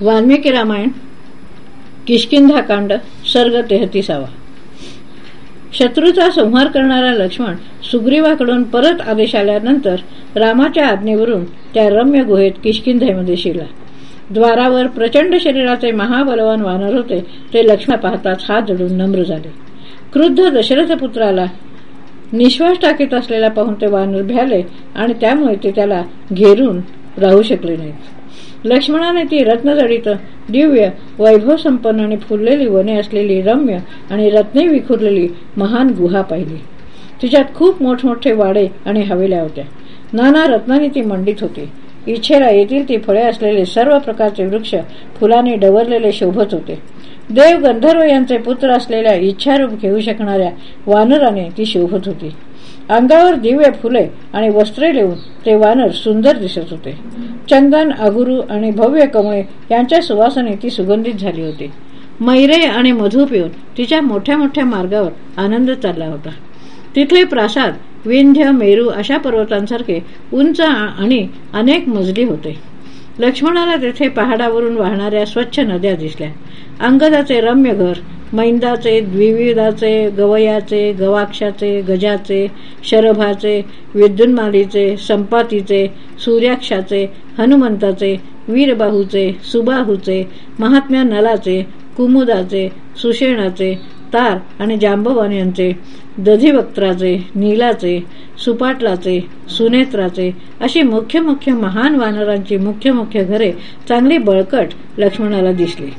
वाल्मिकी रामायण किशकिंधाकांड सर्ग तेहतीसावा. शत्रूचा संहार करणारा लक्ष्मण सुग्रीवाकडून परत आदेश आल्यानंतर रामाच्या आज्ञेवरून त्या रम्य गुहेत किशकिंधेमध्ये शिरला. द्वारावर प्रचंड शरीराचे महाबलवान वानर होते ते लक्ष्मण पाहताच हात जोडून नम्र झाले. क्रुद्ध दशरथ पुत्राला निश्वास टाकीत असलेला पाहून ते वानर भ्याले आणि त्यामुळे ते त्याला घेरून राहू शकले नाहीत. लक्ष्मणाने ती रत्नजडित दिव्य वैभव संपन्न आणि फुललेली वने असलेली रम्य आणि रत्ने विखुरलेली महान गुहा पाहिली. तिच्यात खूप मोठमोठे वाडे आणि हवेल्या होत्या. नाना रत्नांनी ती मंडित होती. इच्छेला येतील ती फळे असलेले सर्व प्रकारचे वृक्ष फुलाने डवरलेले शोभत होते. देव गंधर्व यांचे पुत्र असलेल्या इच्छारूप घेऊ शकणाऱ्या वानराने ती शोभत होती. अंगावर दिव्य फुले आणि वस्त्रे लिहून ते वानर सुंदर दिसत होते. चंदन अगुरू आणि भव्य कमळे यांच्या सुवासने ती सुगंधित झाली होती. मैरे आणि मधू पिऊन तिच्या मोठ्या मोठ्या मार्गावर आनंद चालला होता. तिथले प्रासाद विंध्य मेरू अशा पर्वतांसारखे उंच आणि अनेक मजली होते. लक्ष्मणाला तेथे पहाडावरून वाहणाऱ्या स्वच्छ नद्या दिसल्या. अंगदाचे रम्य घर मैंदाचे द्विविधाचे गवयाचे गवाक्षाचे गजाचे शरभाचे विद्युन्मालीचे संपातीचे सूर्याक्षाचे हनुमंताचे वीरबाहूचे सुबाहूचे महात्म्या नलाचे कुमुदाचे सुषेणाचे तार आणि जांबवान यांचे दधिवक्त्राचे नीलाचे सुपाटलाचे सुनेत्राचे अशी मुख्य मुख्य महान वानरांची मुख्य मुख्य घरे चांगली बळकट लक्ष्मणाला दिसली.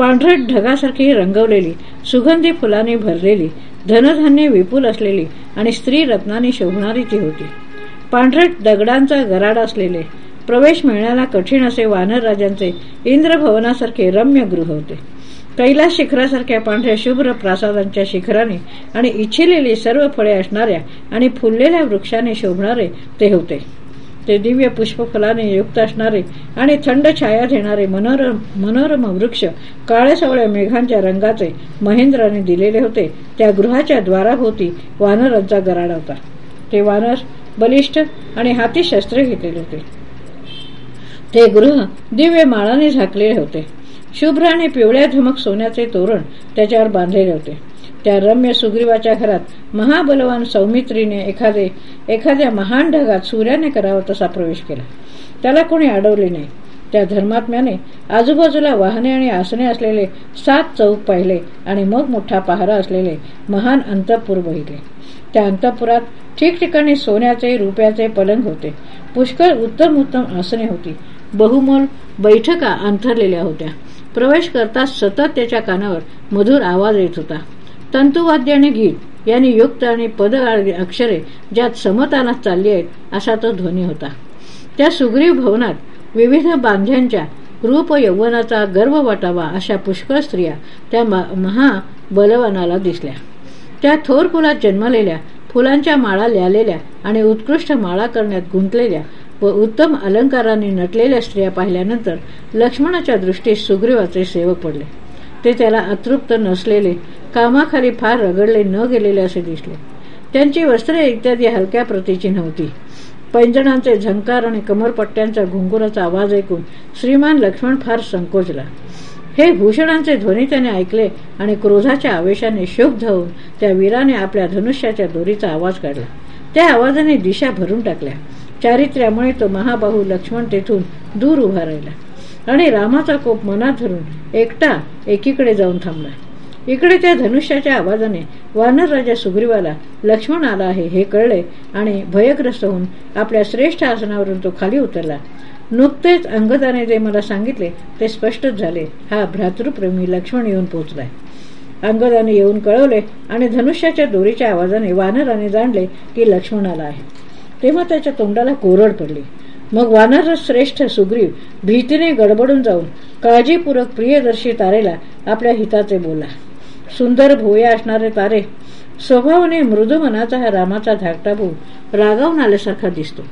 पांढरट ढगासारखी रंगवलेली सुगंधी फुलांनी भरलेली धनधान्य विपुल असलेली आणि स्त्री रत्नाने शोभणारी ती होती. पांढरट दगडांचा गराड असलेले प्रवेश मिळण्याला कठीण असे वानर राजांचे इंद्रभवनासारखे रम्य गृह होते. कैलास शिखरासारख्या पांढऱ्या शुभ्र प्रासादांच्या शिखराने आणि इच्छिलेली सर्व फळे असणाऱ्या आणि फुललेल्या वृक्षाने शोभणारे ते होते. ते दिव्य पुष्पफलाने युक्त असणारे आणि थंड छाया देणारे मनोरम मनोरम वृक्ष काळ्या सवळ्या मेघांच्या रंगाचे महेंद्राने दिलेले होते. त्या गृहाच्या द्वाराभोवती वानरांचा गराड होता. ते वानर बलिष्ठ आणि हाती शस्त्रे घेतलेले होते. ते गृह दिव्य माळाने झाकलेले होते. शुभ्र आणि पिवळ्या धमक सोन्याचे तोरण त्याच्यावर बांधलेले होते. त्या रम्य सुग्रीवाच्या घरात महाबलवान सौमित्रीने एखादे एखाद्या महान ढगात सूर्याने करावा तसा प्रवेश केला. त्याला कोणी अडवले नाही. त्या धर्मात्म्याने आजूबाजूला वाहने आणि आसने असलेले सात चौक पाहिले आणि मग मोठा पहारा असलेले महान अंतपूर बहिले त्या अंतपुरात ठिकठिकाणी सोन्याचे रुपयाचे पलंग होते. पुष्कळ उत्तम उत्तम आसने होती. बहुमोल बैठका अंथरलेल्या होत्या. प्रवेश करताच सतत त्याच्या कानावर मधुर आवाज येत होता. तंतुवाद्य आणि गीत यांनी युक्त आणि पद अक्षरे ज्यात समतानात चालली आहेत असा तो ध्वनी होता. त्या सुग्रीव भवनात विविध बांध्यांच्या रूप यौवनाचा गर्व वाटावा अशा पुष्कळ स्त्रिया त्या महा महाबलवानाला दिसल्या. त्या थोर कुलात जन्मलेल्या फुलांच्या माळा ल्यालेल्या आणि उत्कृष्ट माळा करण्यात गुंतलेल्या व उत्तम अलंकारांनी नटलेल्या स्त्रिया पाहिल्यानंतर लक्ष्मणाच्या दृष्टीस सुग्रीवाचे सेवक पडले. ते त्याला अतृप्त नसलेले कामाखाली फार रगडले न गेलेले असे दिसले. त्यांची वस्त्रे इत्यादी हलक्या प्रतीची नव्हती पैंजणांचे झंकार आणि कमरपट्ट्यांचा घुंगुराचा आवाज ऐकून श्रीमान लक्ष्मण फार संकोचला. हे भूषणांचे ध्वनी त्याने ऐकले आणि क्रोधाच्या आवेशाने शुभ होऊन त्या वीराने आपल्या धनुष्याच्या दोरीचा आवाज काढला. त्या आवाजाने दिशा भरून टाकल्या. चारित्र्यामुळे तो महाबाहू लक्ष्मण तेथून दूर उभा राहिला. आणि रामाचा कोप मनात धरून एकटा एकीकडे जाऊन थांबला. इकडे त्या धनुष्याच्या आवाजाने वानर राजा सुग्रीवाला लक्ष्मण आला आहे हे कळले आणि भयग्रस्त होऊन आपल्या श्रेष्ठ आसनावरून तो खाली उतरला. नुकतेच अंगदाने जे मला सांगितले ते स्पष्टच झाले. हा भ्रातृप्रेमी लक्ष्मण येऊन पोहोचलाय. अंगदाने येऊन कळवले आणि धनुष्याच्या दोरीच्या आवाजाने वानराने जाणले की लक्ष्मण आला आहे. तेव्हा त्याच्या तोंडाला कोरड पडली. मग वानर श्रेष्ठ सुग्रीव भीतीने गडबडून जाऊन काळजीपूर्वक प्रियदर्शी तारेला आपल्या हिताचे बोला. सुंदर भोया असणारे तारे स्वभावाने मृदू मनाचा हा रामाचा धाकटा भाऊ रागावून आल्यासारखा दिसतो.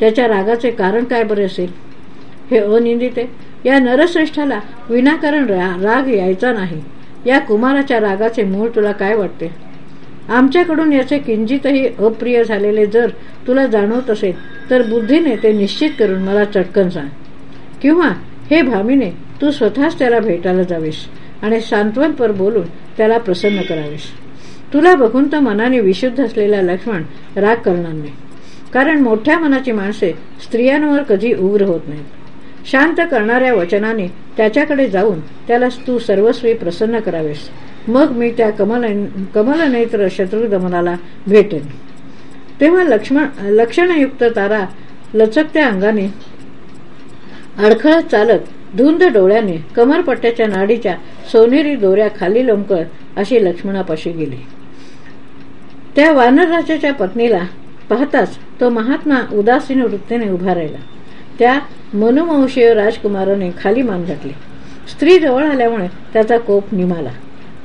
त्याच्या रागाचे कारण काय बरे असेल? हे अनिंदित या नरश्रेष्ठाला विनाकारण राग यायचा नाही. या कुमाराच्या रागाचे मूळ तुला काय वाटते? आमच्याकडून याचे किंचितही अप्रिय झालेले जर तुला जाणवत असेल तर बुद्धीने ते निश्चित करून मला चटकन सांग. किंवा हे भामीने तू स्वतःच त्याला भेटायला जावीस आणि सांत्वनपर बोलून त्याला प्रसन्न करावीस. तुला बघून तर मनाने विशुद्ध असलेला लक्ष्मण राग करणार नाही. कारण मोठ्या मनाची माणसे स्त्रियांवर कधी उग्र होत नाहीत. शांत करणाऱ्या वचनाने त्याच्याकडे जाऊन त्याला तू सर्वस्वी प्रसन्न करावेस. मग मी त्या कमल कमलनेत्र शत्रुदमनाला भेटेन. तेव्हा लक्ष्मण लक्षणयुक्त तारा लचकत्या अंगाने अडखळत चालत धुंद डोळ्याने कमरपट्ट्याच्या नाडीच्या सोनेरी दोऱ्या खाली लोंकर अशी लक्ष्मणापाशी गेली. त्या वानरराजाच्या पत्नीला पाहताच तो महात्मा उदासीन वृत्तीने उभा राहिला. त्या मनुवंशीय राजकुमाराने खाली मान घातली. स्त्री जवळ आल्यामुळे त्याचा कोप निमाला.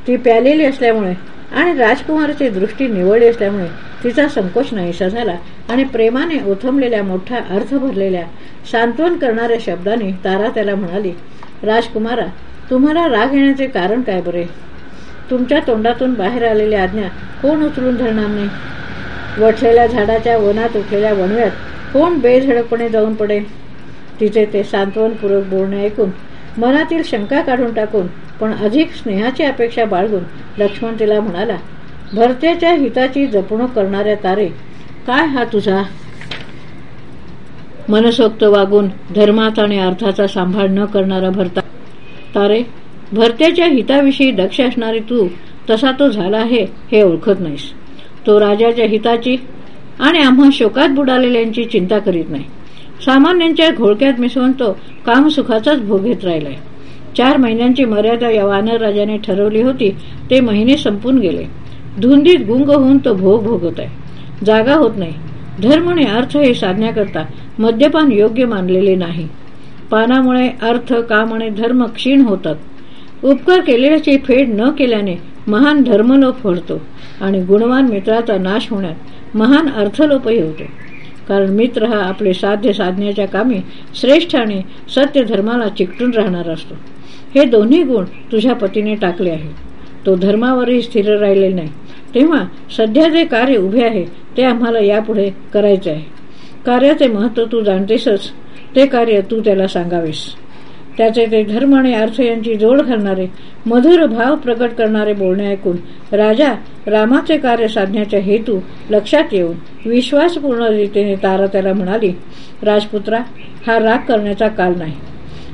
ती प्यालेली असल्यामुळे आणि राजकुमाराची दृष्टी निवडली असल्यामुळे तिचा संकोच नाहीसा झाला आणि प्रेमाने ओथंबलेल्या मोठ्या अर्थ भरलेल्या सांत्वन करणाऱ्या शब्दाने तारा त्याला म्हणाली राजकुमारा तुम्हाला राग येण्याचे कारण काय बरे? तुमच्या तोंडातून बाहेर आलेली आज्ञा कोण उचलून धरणार नाही? वठलेल्या झाडाच्या वनात उठलेल्या वणव्यात कोण बेझडकपणे जाऊन पडे? तिचे ते सांत्वनपूर्वक बोलणे ऐकून मनातील शंका काढून टाकून पण अधिक स्नेहाची अपेक्षा बाळगून लक्ष्मण तिला म्हणाला भरतेच्या हिताची जपणूक करणाऱ्या तारे काय हा तुझा? मनसोक्त वागून धर्माचा आणि अर्थाचा सांभाळ न करणारा भरता तारे भरत्याच्या हिताविषयी दक्ष असणारी तू तसा तो झाला आहे हे ओळखत नाहीस. तो राजाच्या हिताची आणि आम्हा शोकात बुडालेल्यांची चिंता करीत नाही. सामान्यांच्या घोळक्यात मिसळून तो कामसुखाचाच भोग घेत राहिलाय. चार महिन्यांची मर्यादा या वानर राजाने ठरवली होती ते महिने संपून गेले. धुंदीत गुंग होऊन तो भोग भोगत आहे जागा होत नाही. धर्म आणि अर्थ हे साधण्याकरता मद्यपान योग्य मानलेले नाही. पानामुळे अर्थ काम आणि धर्म क्षीण होतात. उपकार केलेल्याची फेड न केल्याने महान धर्मलोप होतो आणि गुणवान मित्राचा नाश होण्यात महान अर्थलोपही होतो. कारण मित्र हा आपले साध्य साधण्याच्या कामी श्रेष्ठ आणि सत्य धर्माला चिकटून राहणार असतो. हे दोन्ही गुण तुझ्या पतीने टाकले आहे तो धर्मावरही स्थिर राहिलेला नाही. तेव्हा सध्या जे कार्य उभे आहे ते आम्हाला यापुढे करायचे आहे. कार्याचे महत्त्व तू जाणतेसच. ते कार्य तू त्याला सांगावेस. त्याचे ते धर्म आणि अर्थ यांची जोड घालणारे मधुर भाव प्रकट करणारे बोलणे ऐकून राजा रामाचे कार्य साधण्याचा हेतू लक्षात येऊन विश्वासपूर्ण रीतीने तारा त्याला म्हणाली राजपुत्रा हा राग करण्याचा काल नाही.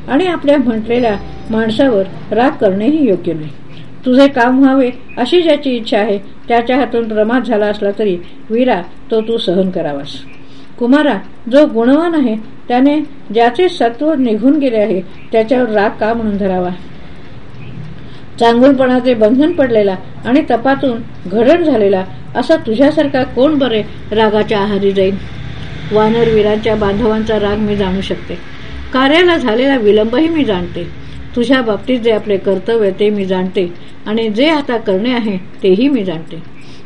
आणि आपल्या म्हटलेल्या माणसावर राग करणेही योग्य नाही. तुझे काम व्हावे अशी ज्याची इच्छा आहे त्याच्या हातून प्रमाद झाला असला तरी वीरा तो तू सहन करावास. कुमारा जो गुणवान आहे त्याने ज्याचे सत्व निघून गेले आहे त्याच्यावर राग का म्हणून धरावा? चांगुलपणाचे बंधन पडलेला आणि तपातून घडण झालेला असा तुझ्यासारखा कोण बरे रागाच्या आहारी जाईल वानरवीरांच्या बांधवांचा राग मी जाणू शकते. कार्याला झालेला विलंबही मी जाणते. तुझ्या बाबतीत जे आपले कर्तव्य ते मी जाणते. आणि जे आता करणे आहे तेही मी जाणते.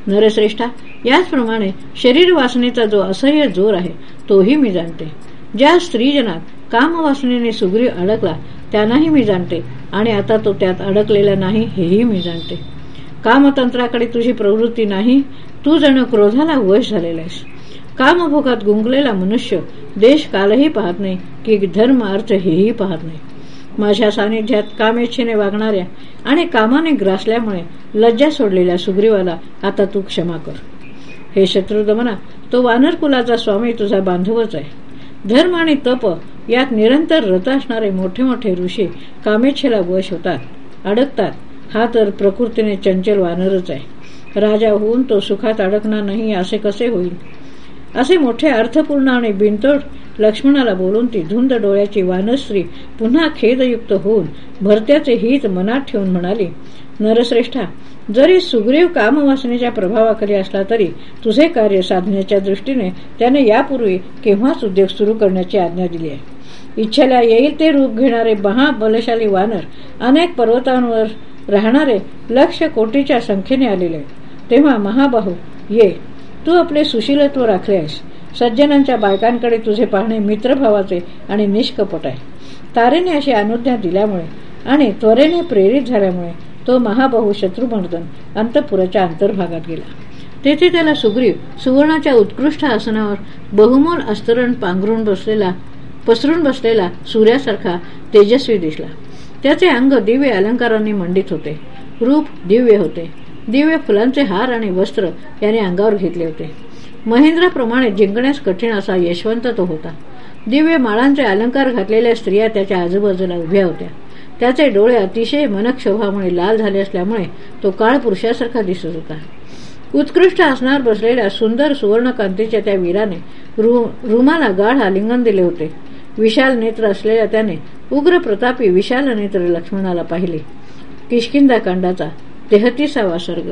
नरश्रेष्ठा याचप्रमाणे शरीर वासनेचा जो असह्य जोर आहे तोही मी जाणते. ज्या स्त्रीजनात कामवासनेने सुग्री अडकला त्यांनाही मी जाणते. आणि आता तो त्यात अडकलेला नाही हेही मी जाणते. कामतंत्राकडे तुझी प्रवृत्ती नाही तू जण क्रोधाला वश झालेला आहेस. कामभोगात गुंगलेला मनुष्य देश कालही पाहत नाही की धर्म अर्थ हेही पाहत नाही. माझ्या सानिध्यात कामेच्छेने वागणाऱ्या आणि कामाने ग्रासल्यामुळे लज्जा सोडलेल्या सुग्रीवाला आता तू क्षमा कर. हे शत्रुदमना तो वानर कुलाचा स्वामी तुझा बांधवच आहे. धर्म आणि तप यात निरंतर रत असणारे मोठे मोठे ऋषी कामेच्छेला वश होतात अडकतात. हा तर प्रकृतीने चंचल वानरच आहे. राजा होऊन तो सुखात अडकणार नाही असे कसे होईल? असे मोठे अर्थपूर्ण आणि बिनतोड लक्ष्मणाला बोलून ती धुंद डोळ्याची वानस्त्री पुन्हा खेदयुक्त होऊन भरत्याचे हित मनात ठेवून म्हणाली नरश्रेष्ठा जरी सुग्रीव कामवासनेच्या प्रभावाखाली असला तरी तुझे कार्य साधण्याच्या दृष्टीने त्याने यापूर्वी केव्हाच उद्योग सुरू करण्याची आज्ञा दिली आहे. इच्छेला येईल ते रूप घेणारे महाबलशाली वानर अनेक पर्वतांवर राहणारे लक्ष कोटीच्या संख्येने आलेले तेव्हा महाबाहू ये तू आपले सुशीलत्व राखले आहेस सज्जनांच्या बायकांकडे तुझे पाहणे मित्रभावाचे आणि निष्कपट आहे. तारेने अशी अनुज्ञा दिल्यामुळे आणि त्वरेने प्रेरित झाल्यामुळे तो महाबहू शत्रुमर्दन अंतपुराच्या अंतर्भागात गेला. तेथे त्याला सुग्रीव सुवर्णाच्या उत्कृष्ट आसनावर बहुमोल अस्तरण पांघरून बसलेला पसरून बसलेला सूर्यासारखा तेजस्वी दिसला. त्याचे अंग दिव्य अलंकारांनी मंडित होते. रूप दिव्य होते. दिव्य फुलांचे हार आणि वस्त्र याने अंगावर घेतले होते. महेंद्राप्रमाणे जिंकण्यास कठीण असा यशवंत तो होता. दिव्य माळांचे अलंकार घातलेल्या स्त्रिया त्याच्या आजूबाजूला उभ्या होत्या. त्याचे डोळे अतिशय मनक्षोभामुळे लाल झाले असल्यामुळे तो काळ पुरुषासारखा दिसत होता. उत्कृष्ट आसनावर बसलेल्या सुंदर सुवर्णकांतीच्या त्या वीराने रुमाला गाढ आलिंगन दिले होते. विशाल नेत्र असलेल्या त्याने उग्र प्रतापी विशाल नेत्र लक्ष्मणाला पाहिले. किशकिंदा कांडाचा तेहतीसावा सर्ग.